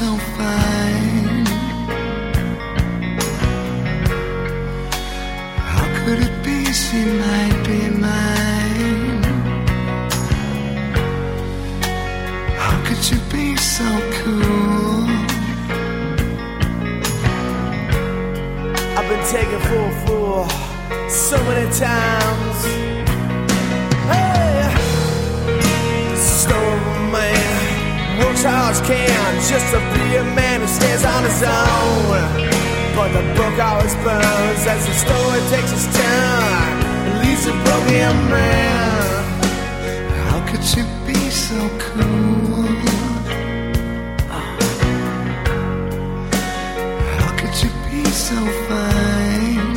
so fine. How could it be she might be mine? How could you be so cool? I've been taken for a fool so many times. Just to be a man who stands on his own. But the book always burns as the story takes its turn and leaves a broken man. How could you be so cool? How could you be so fine?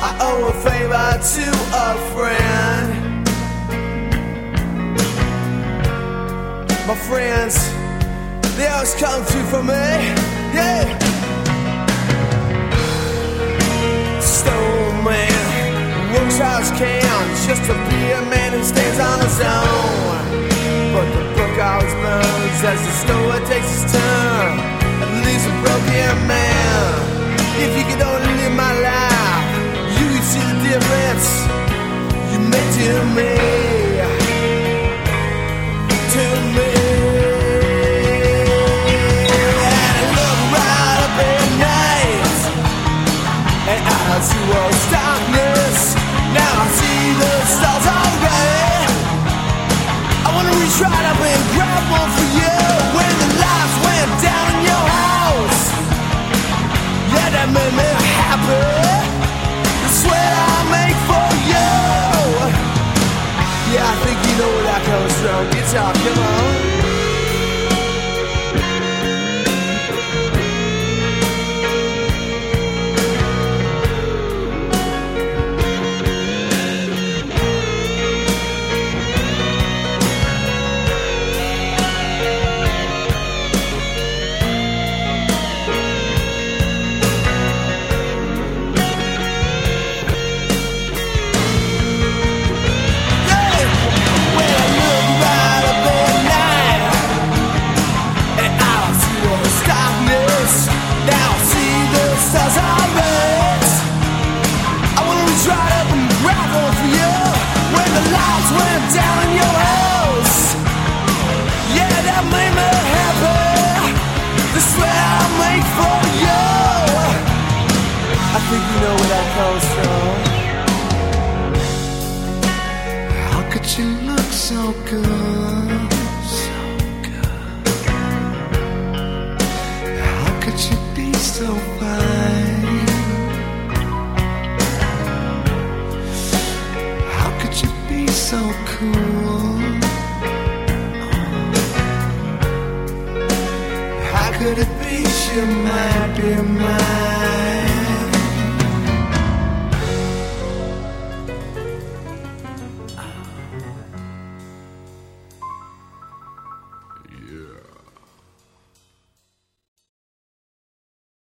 I owe a favor to a friend. My friends, they always come through for me. Yeah. Stone man works as can just to be a man who stands on his own. But the book always burns as the story takes its turn and leaves a broken man. If you could only live my life, you could see the difference you made to me. Could you look so good? So good. How could you be so fine? How could you be so cool? How could it be she might be mine?